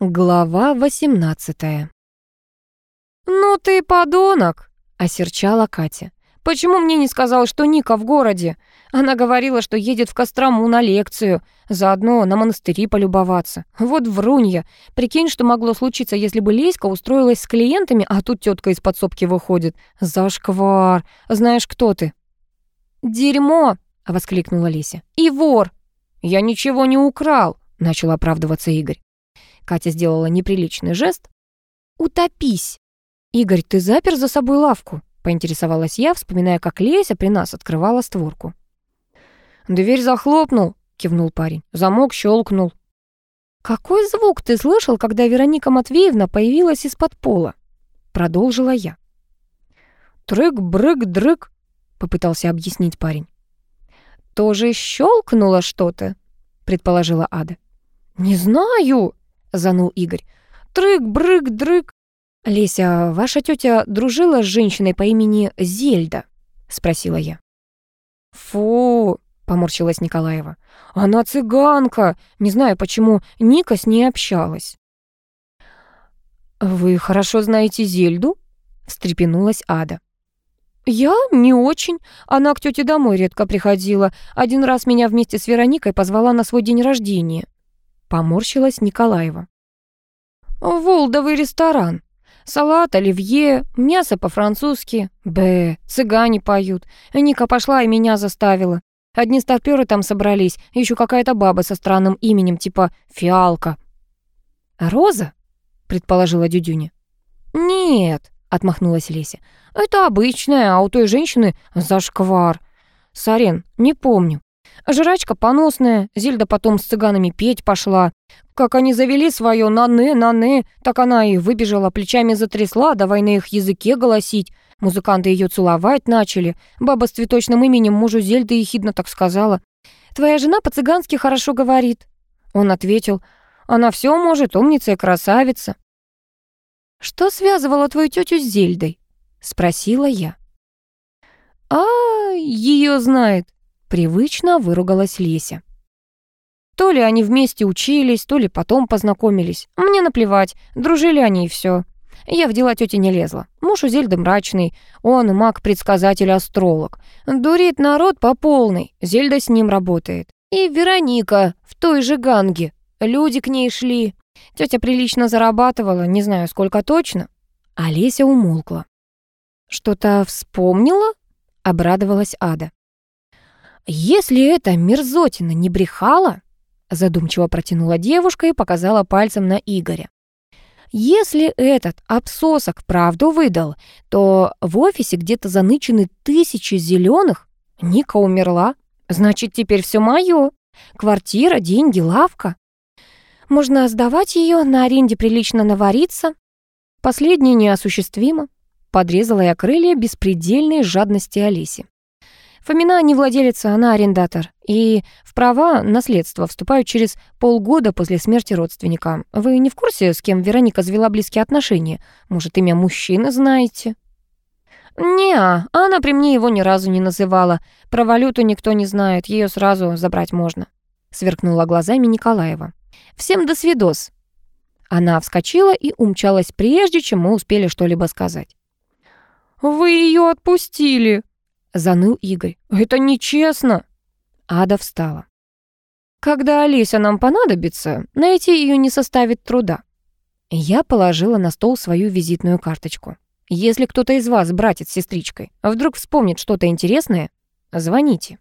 Глава 18 «Ну ты подонок!» — осерчала Катя. «Почему мне не сказал, что Ника в городе? Она говорила, что едет в Кострому на лекцию, заодно на монастыри полюбоваться. Вот врунья. Прикинь, что могло случиться, если бы Леська устроилась с клиентами, а тут тетка из подсобки выходит. Зашквар! Знаешь, кто ты?» «Дерьмо!» — воскликнула Леся. «И вор!» «Я ничего не украл!» — начал оправдываться Игорь. Катя сделала неприличный жест. «Утопись!» «Игорь, ты запер за собой лавку?» — поинтересовалась я, вспоминая, как Леся при нас открывала створку. «Дверь захлопнул», — кивнул парень. «Замок щелкнул». «Какой звук ты слышал, когда Вероника Матвеевна появилась из-под пола?» — продолжила я. «Трык-брык-дрык», — попытался объяснить парень. «Тоже щелкнуло что-то», — предположила Ада. «Не знаю», — занул Игорь. «Трык-брык-дрык». «Леся, ваша тетя дружила с женщиной по имени Зельда?» — спросила я. «Фу!» — поморщилась Николаева. «Она цыганка! Не знаю, почему Ника с ней общалась». «Вы хорошо знаете Зельду?» — встрепенулась Ада. «Я не очень. Она к тете домой редко приходила. Один раз меня вместе с Вероникой позвала на свой день рождения. Поморщилась Николаева. «Волдовый ресторан. Салат, оливье, мясо по-французски. Б, цыгане поют. Ника пошла и меня заставила. Одни старпёры там собрались, еще какая-то баба со странным именем, типа Фиалка». «Роза?» — предположила Дюдюня. «Нет», — отмахнулась Леся. «Это обычная, а у той женщины зашквар. Сарен, не помню. Жрачка поносная, Зельда потом с цыганами петь пошла. Как они завели свое «нане, нане», так она и выбежала, плечами затрясла, давай на их языке голосить. Музыканты ее целовать начали. Баба с цветочным именем мужу Зельды ехидно так сказала. «Твоя жена по-цыгански хорошо говорит». Он ответил, «Она все может, умница и красавица». «Что связывало твою тетю с Зельдой?» — спросила я. «А, ее знает», Привычно выругалась Леся. То ли они вместе учились, то ли потом познакомились. Мне наплевать, дружили они и все. Я в дела тети не лезла. Муж у Зельды мрачный, он маг-предсказатель-астролог. Дурит народ по полной, Зельда с ним работает. И Вероника в той же ганге. Люди к ней шли. Тетя прилично зарабатывала, не знаю, сколько точно. Олеся умолкла. «Что-то вспомнила?» — обрадовалась Ада. «Если эта мерзотина не брехала», задумчиво протянула девушка и показала пальцем на Игоря. Если этот обсосок правду выдал, то в офисе где-то занычены тысячи зеленых. Ника умерла. Значит, теперь все мое. Квартира, деньги, лавка. Можно сдавать ее, на аренде прилично навариться. Последнее неосуществимо. Подрезала я крылья беспредельной жадности Алиси. Фомина не владелица, она арендатор. И в права наследства вступают через полгода после смерти родственника. Вы не в курсе, с кем Вероника завела близкие отношения? Может, имя мужчины знаете? не она при мне его ни разу не называла. Про валюту никто не знает, ее сразу забрать можно. Сверкнула глазами Николаева. Всем до свидос. Она вскочила и умчалась, прежде чем мы успели что-либо сказать. «Вы ее отпустили!» Заныл Игорь. «Это нечестно!» Ада встала. «Когда Олеся нам понадобится, найти ее не составит труда». Я положила на стол свою визитную карточку. «Если кто-то из вас, братец с сестричкой, вдруг вспомнит что-то интересное, звоните».